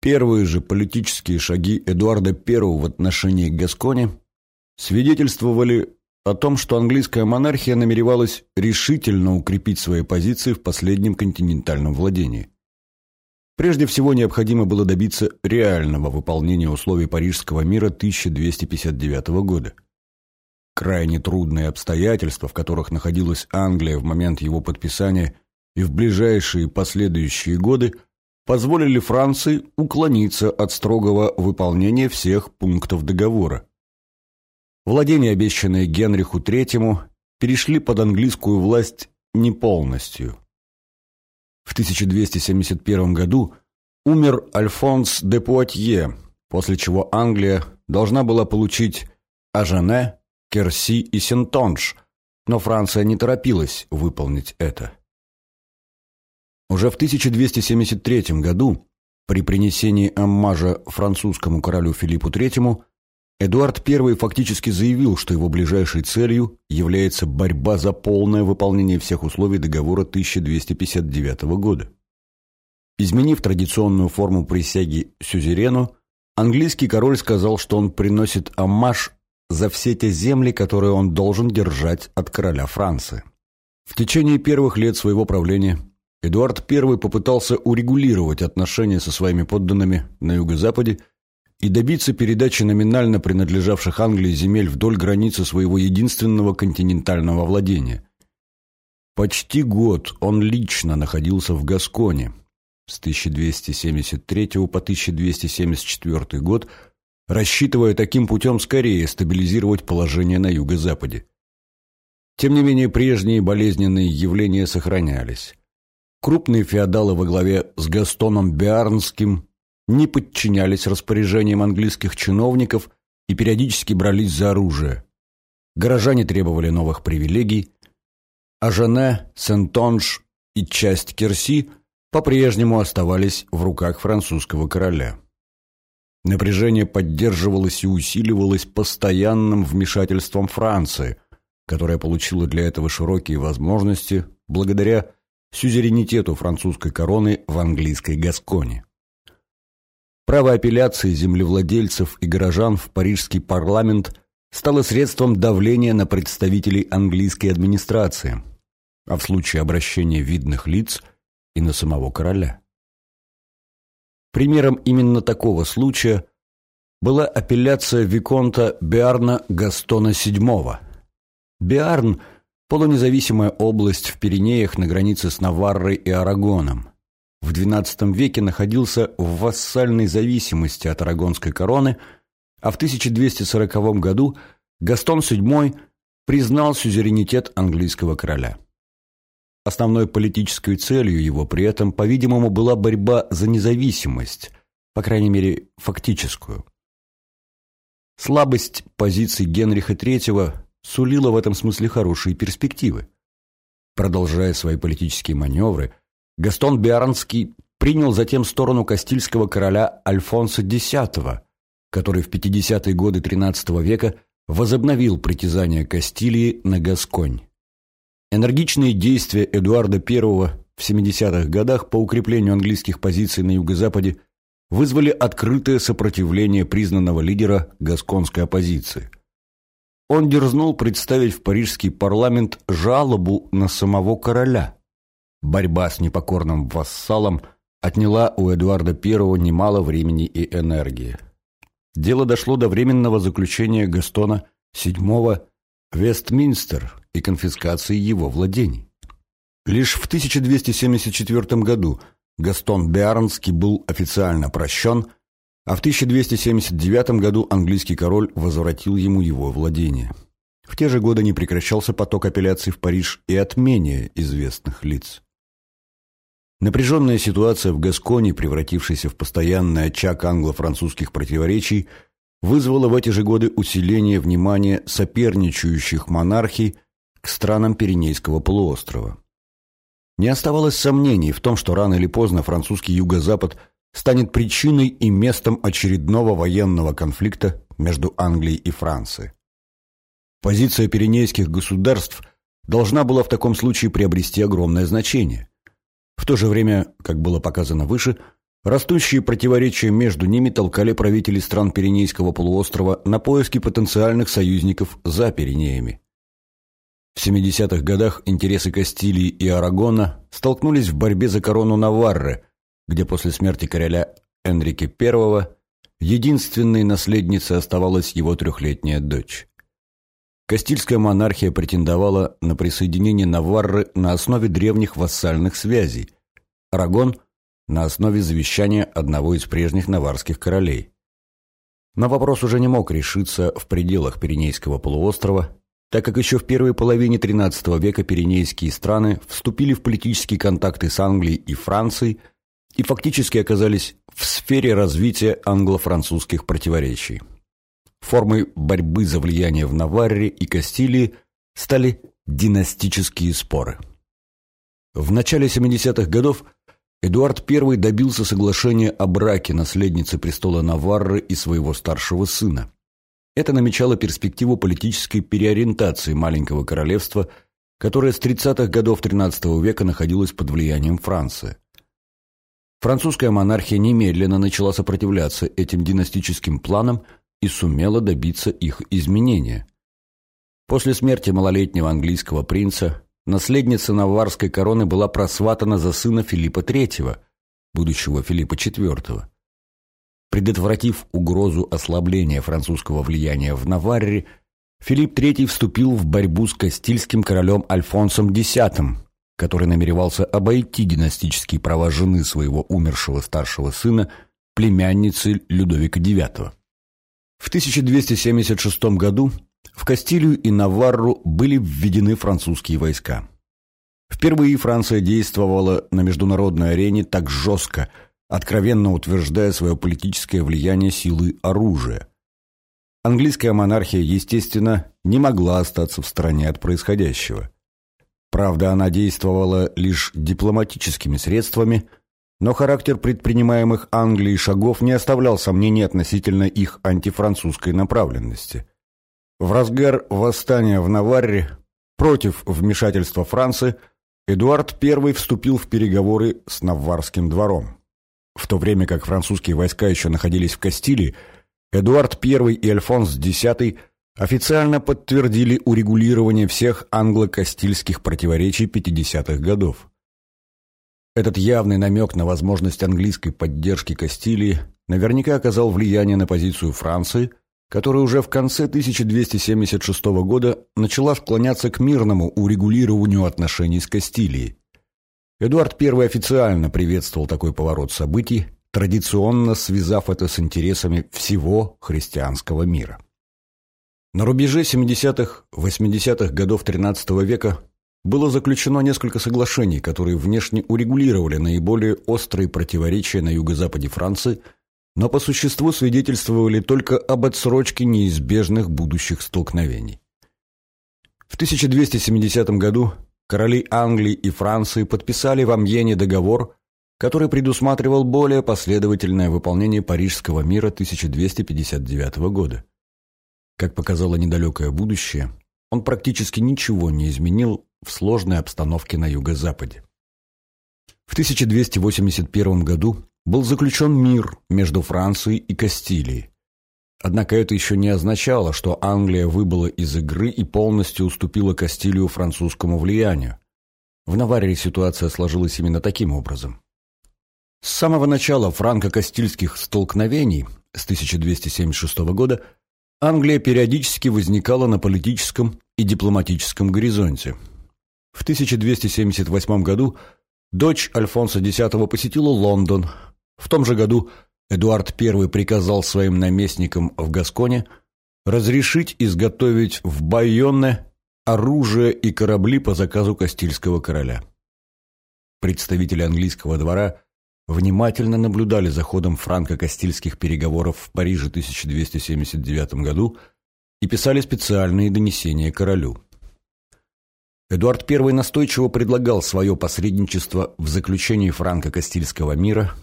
Первые же политические шаги Эдуарда I в отношении Гаскони свидетельствовали о том, что английская монархия намеревалась решительно укрепить свои позиции в последнем континентальном владении. Прежде всего необходимо было добиться реального выполнения условий Парижского мира 1259 года. Крайне трудные обстоятельства, в которых находилась Англия в момент его подписания и в ближайшие последующие годы, позволили Франции уклониться от строгого выполнения всех пунктов договора. Владения, обещанные Генриху III, перешли под английскую власть не полностью. В 1271 году умер Альфонс де Пуатье, после чего Англия должна была получить Ажене, Керси и Сентонж, но Франция не торопилась выполнить это. Уже в 1273 году, при принесении аммажа французскому королю Филиппу III, Эдуард I фактически заявил, что его ближайшей целью является борьба за полное выполнение всех условий договора 1259 года. Изменив традиционную форму присяги сюзерену, английский король сказал, что он приносит аммаж за все те земли, которые он должен держать от короля Франции. В течение первых лет своего правления Эдуард I попытался урегулировать отношения со своими подданными на юго-западе и добиться передачи номинально принадлежавших Англии земель вдоль границы своего единственного континентального владения. Почти год он лично находился в Гасконе с 1273 по 1274 год, рассчитывая таким путем скорее стабилизировать положение на юго-западе. Тем не менее, прежние болезненные явления сохранялись. Крупные феодалы во главе с Гастоном Биарнским не подчинялись распоряжениям английских чиновников и периодически брались за оружие. Горожане требовали новых привилегий, а Жене, Сентонж и часть Керси по-прежнему оставались в руках французского короля. Напряжение поддерживалось и усиливалось постоянным вмешательством Франции, которая получила для этого широкие возможности благодаря сюзеренитету французской короны в английской Гасконе. Право апелляции землевладельцев и горожан в парижский парламент стало средством давления на представителей английской администрации, а в случае обращения видных лиц и на самого короля. Примером именно такого случая была апелляция Виконта Биарна Гастона VII. Биарн – полунезависимая область в Пиренеях на границе с Наваррой и Арагоном в XII веке находился в вассальной зависимости от Арагонской короны, а в 1240 году Гастон VII признал сюзеренитет английского короля. Основной политической целью его при этом, по-видимому, была борьба за независимость, по крайней мере, фактическую. Слабость позиций Генриха III сулила в этом смысле хорошие перспективы. Продолжая свои политические маневры – Гастон Биарнский принял затем сторону кастильского короля Альфонса X, который в 50-е годы XIII века возобновил притязания Кастилии на Гасконь. Энергичные действия Эдуарда I в 70-х годах по укреплению английских позиций на юго-западе вызвали открытое сопротивление признанного лидера гасконской оппозиции. Он дерзнул представить в парижский парламент жалобу на самого короля – Борьба с непокорным вассалом отняла у Эдуарда I немало времени и энергии. Дело дошло до временного заключения Гастона VII Вестминстер и конфискации его владений. Лишь в 1274 году Гастон Биарнский был официально прощен, а в 1279 году английский король возвратил ему его владение. В те же годы не прекращался поток апелляций в Париж и от менее известных лиц. Напряженная ситуация в Гасконе, превратившаяся в постоянный очаг англо-французских противоречий, вызвала в эти же годы усиление внимания соперничающих монархий к странам Пиренейского полуострова. Не оставалось сомнений в том, что рано или поздно французский юго-запад станет причиной и местом очередного военного конфликта между Англией и Францией. Позиция пиренейских государств должна была в таком случае приобрести огромное значение. В то же время, как было показано выше, Растущие противоречия между ними толкали правителей стран Пиренейского полуострова на поиски потенциальных союзников за Пиренеями. В 70-х годах интересы Кастилии и Арагона столкнулись в борьбе за корону Наварры, где после смерти короля Энрике I единственной наследницей оставалась его трехлетняя дочь. Кастильская монархия претендовала на присоединение Наварры на основе древних вассальных связей, Арагон – на основе завещания одного из прежних наварских королей. Но вопрос уже не мог решиться в пределах Пиренейского полуострова, так как еще в первой половине XIII века пиренейские страны вступили в политические контакты с Англией и Францией и фактически оказались в сфере развития англо-французских противоречий. Формой борьбы за влияние в Наварре и Кастилии стали династические споры. В начале 70-х годов Эдуард I добился соглашения о браке наследницы престола Наварры и своего старшего сына. Это намечало перспективу политической переориентации маленького королевства, которое с 30-х годов XIII века находилось под влиянием Франции. Французская монархия немедленно начала сопротивляться этим династическим планам и сумела добиться их изменения. После смерти малолетнего английского принца наследница наварской короны была просватана за сына Филиппа III, будущего Филиппа IV. Предотвратив угрозу ослабления французского влияния в Наварре, Филипп III вступил в борьбу с Кастильским королем Альфонсом X, который намеревался обойти династические права жены своего умершего старшего сына, племянницы Людовика IX. В 1276 году в Кастилию и Наварру были введены французские войска. Впервые Франция действовала на международной арене так жестко, откровенно утверждая свое политическое влияние силы оружия. Английская монархия, естественно, не могла остаться в стороне от происходящего. Правда, она действовала лишь дипломатическими средствами, но характер предпринимаемых Англией шагов не оставлял сомнений относительно их антифранцузской направленности – в разгар восстания в Наварре против вмешательства Франции Эдуард I вступил в переговоры с Наварским двором. В то время как французские войска еще находились в Кастилии, Эдуард I и Альфонс X официально подтвердили урегулирование всех англо-кастильских противоречий 50-х годов. Этот явный намек на возможность английской поддержки Кастилии наверняка оказал влияние на позицию Франции – которая уже в конце 1276 года начала склоняться к мирному урегулированию отношений с Кастилией. Эдуард I официально приветствовал такой поворот событий, традиционно связав это с интересами всего христианского мира. На рубеже 70-х, 80-х годов XIII века было заключено несколько соглашений, которые внешне урегулировали наиболее острые противоречия на юго-западе Франции – но по существу свидетельствовали только об отсрочке неизбежных будущих столкновений. В 1270 году короли Англии и Франции подписали в Амьене договор, который предусматривал более последовательное выполнение Парижского мира 1259 года. Как показало недалекое будущее, он практически ничего не изменил в сложной обстановке на юго-западе. В 1281 году был заключен мир между Францией и Кастилией. Однако это еще не означало, что Англия выбыла из игры и полностью уступила Кастилию французскому влиянию. В Наварии ситуация сложилась именно таким образом. С самого начала франко-кастильских столкновений с 1276 года Англия периодически возникала на политическом и дипломатическом горизонте. В 1278 году дочь Альфонса X посетила Лондон, в том же году Эдуард I приказал своим наместникам в Гасконе разрешить изготовить в Байонне оружие и корабли по заказу Кастильского короля. Представители английского двора внимательно наблюдали за ходом франко-кастильских переговоров в Париже 1279 году и писали специальные донесения королю. Эдуард I настойчиво предлагал свое посредничество в заключении франко-кастильского мира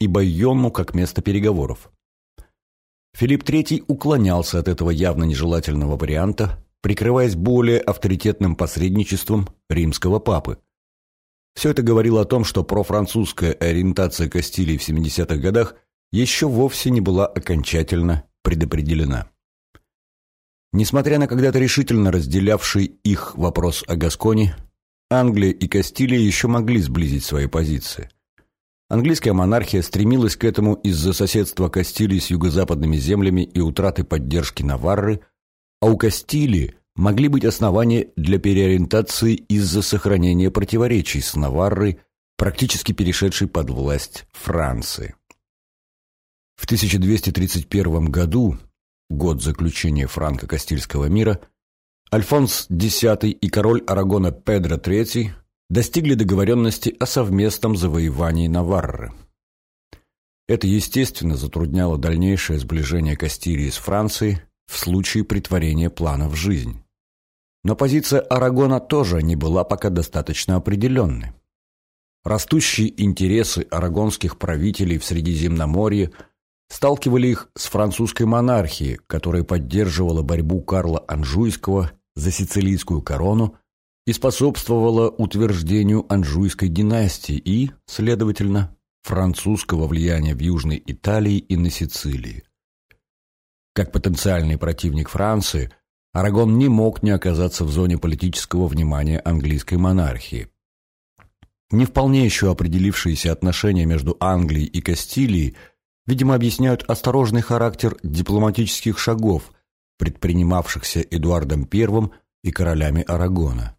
и Байонну как место переговоров. Филипп III уклонялся от этого явно нежелательного варианта, прикрываясь более авторитетным посредничеством римского папы. Все это говорило о том, что профранцузская ориентация Кастилии в 70-х годах еще вовсе не была окончательно предопределена. Несмотря на когда-то решительно разделявший их вопрос о Гасконе, Англия и Кастилия еще могли сблизить свои позиции. Английская монархия стремилась к этому из-за соседства Кастилии с юго-западными землями и утраты поддержки Наварры, а у Кастилии могли быть основания для переориентации из-за сохранения противоречий с Наваррой, практически перешедшей под власть Франции. В 1231 году, год заключения франко-кастильского мира, Альфонс X и король Арагона Педро III достигли договоренности о совместном завоевании Наварры. Это, естественно, затрудняло дальнейшее сближение Кастилии с Францией в случае притворения плана в жизнь. Но позиция Арагона тоже не была пока достаточно определенной. Растущие интересы арагонских правителей в Средиземноморье сталкивали их с французской монархией, которая поддерживала борьбу Карла Анжуйского за сицилийскую корону и способствовала утверждению Анжуйской династии и, следовательно, французского влияния в Южной Италии и на Сицилии. Как потенциальный противник Франции, Арагон не мог не оказаться в зоне политического внимания английской монархии. Не вполне еще определившиеся отношения между Англией и Кастилией, видимо, объясняют осторожный характер дипломатических шагов, предпринимавшихся Эдуардом I и королями Арагона.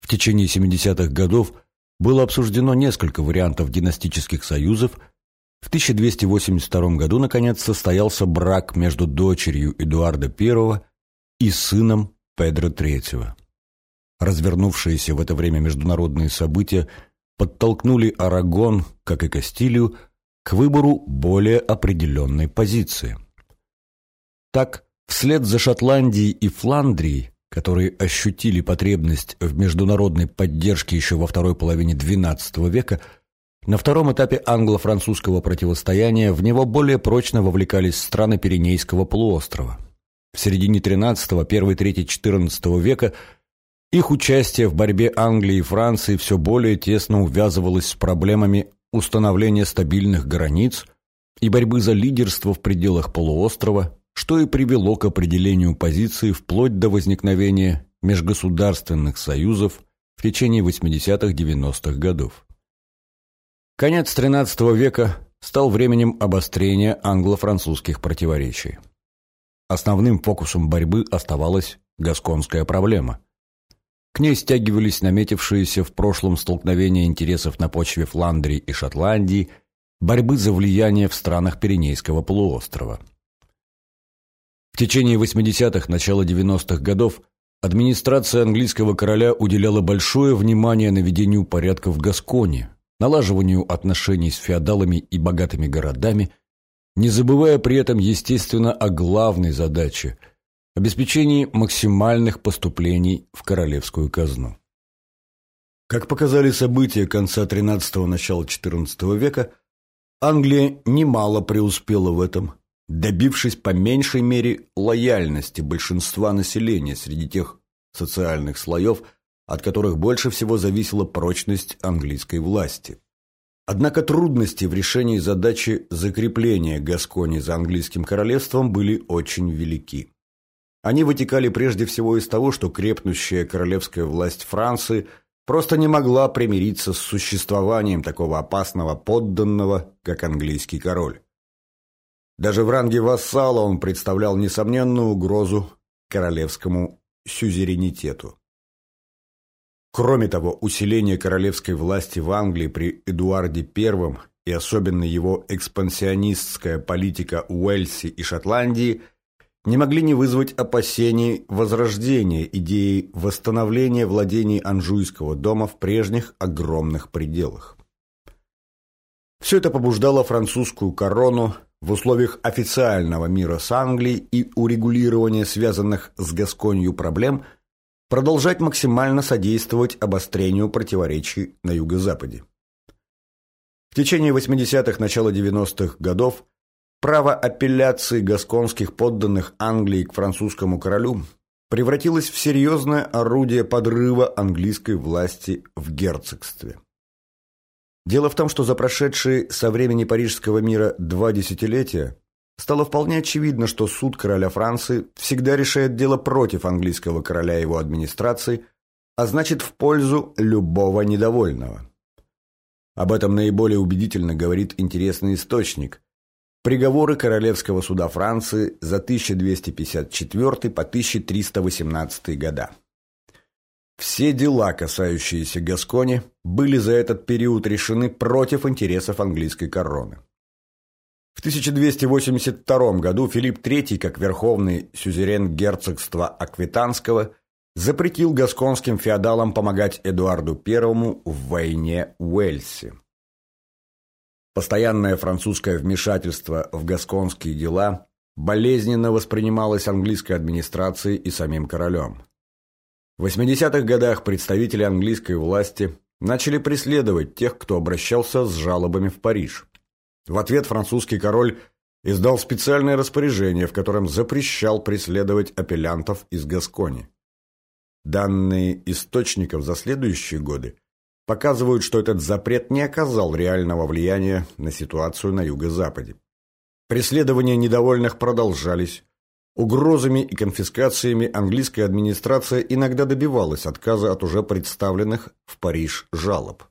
В течение 70-х годов было обсуждено несколько вариантов династических союзов. В 1282 году, наконец, состоялся брак между дочерью Эдуарда I и сыном Педро III. Развернувшиеся в это время международные события подтолкнули Арагон, как и Кастилию, к выбору более определенной позиции. Так, вслед за Шотландией и Фландрией, которые ощутили потребность в международной поддержке еще во второй половине XII века, на втором этапе англо-французского противостояния в него более прочно вовлекались страны Пиренейского полуострова – в середине XIII, первой трети XIV века их участие в борьбе Англии и Франции все более тесно увязывалось с проблемами установления стабильных границ и борьбы за лидерство в пределах полуострова, что и привело к определению позиции вплоть до возникновения межгосударственных союзов в течение 80-90-х годов. Конец XIII века стал временем обострения англо-французских противоречий. Основным фокусом борьбы оставалась гасконская проблема. К ней стягивались наметившиеся в прошлом столкновения интересов на почве Фландрии и Шотландии, борьбы за влияние в странах Пиренейского полуострова. В течение 80-х, начала 90-х годов администрация английского короля уделяла большое внимание наведению порядка в Гасконе, налаживанию отношений с феодалами и богатыми городами – не забывая при этом, естественно, о главной задаче – обеспечении максимальных поступлений в королевскую казну. Как показали события конца XIII – начала XIV века, Англия немало преуспела в этом, добившись по меньшей мере лояльности большинства населения среди тех социальных слоев, от которых больше всего зависела прочность английской власти. Однако трудности в решении задачи закрепления Гаскони за английским королевством были очень велики. Они вытекали прежде всего из того, что крепнущая королевская власть Франции просто не могла примириться с существованием такого опасного подданного, как английский король. Даже в ранге вассала он представлял несомненную угрозу королевскому сюзеренитету. Кроме того, усиление королевской власти в Англии при Эдуарде I и особенно его экспансионистская политика Уэльси и Шотландии не могли не вызвать опасений возрождения идеи восстановления владений Анжуйского дома в прежних огромных пределах. Все это побуждало французскую корону в условиях официального мира с Англией и урегулирования связанных с Гасконью проблем – продолжать максимально содействовать обострению противоречий на юго-западе. В течение 80-х, начала 90-х годов право апелляции гасконских подданных Англии к французскому королю превратилось в серьезное орудие подрыва английской власти в герцогстве. Дело в том, что за прошедшие со времени Парижского мира два десятилетия стало вполне очевидно, что суд короля Франции всегда решает дело против английского короля и его администрации, а значит в пользу любого недовольного. Об этом наиболее убедительно говорит интересный источник – приговоры Королевского суда Франции за 1254 по 1318 года. Все дела, касающиеся Гаскони, были за этот период решены против интересов английской короны. В 1282 году Филипп III, как верховный сюзерен герцогства Аквитанского, запретил гасконским феодалам помогать Эдуарду I в войне Уэльсе. Постоянное французское вмешательство в гасконские дела болезненно воспринималось английской администрацией и самим королем. В 80-х годах представители английской власти начали преследовать тех, кто обращался с жалобами в Париж. В ответ французский король издал специальное распоряжение, в котором запрещал преследовать апеллянтов из Гаскони. Данные источников за следующие годы показывают, что этот запрет не оказал реального влияния на ситуацию на юго-западе. Преследования недовольных продолжались. Угрозами и конфискациями английская администрация иногда добивалась отказа от уже представленных в Париж жалоб.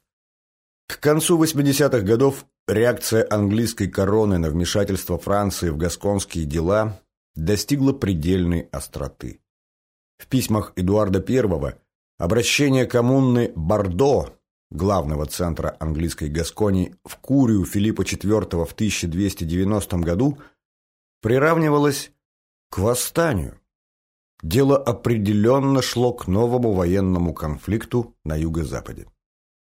К концу 80-х годов реакция английской короны на вмешательство Франции в гасконские дела достигла предельной остроты. В письмах Эдуарда I обращение коммуны Бордо, главного центра английской Гаскони, в Курию Филиппа IV в 1290 году приравнивалось к восстанию. Дело определенно шло к новому военному конфликту на юго-западе.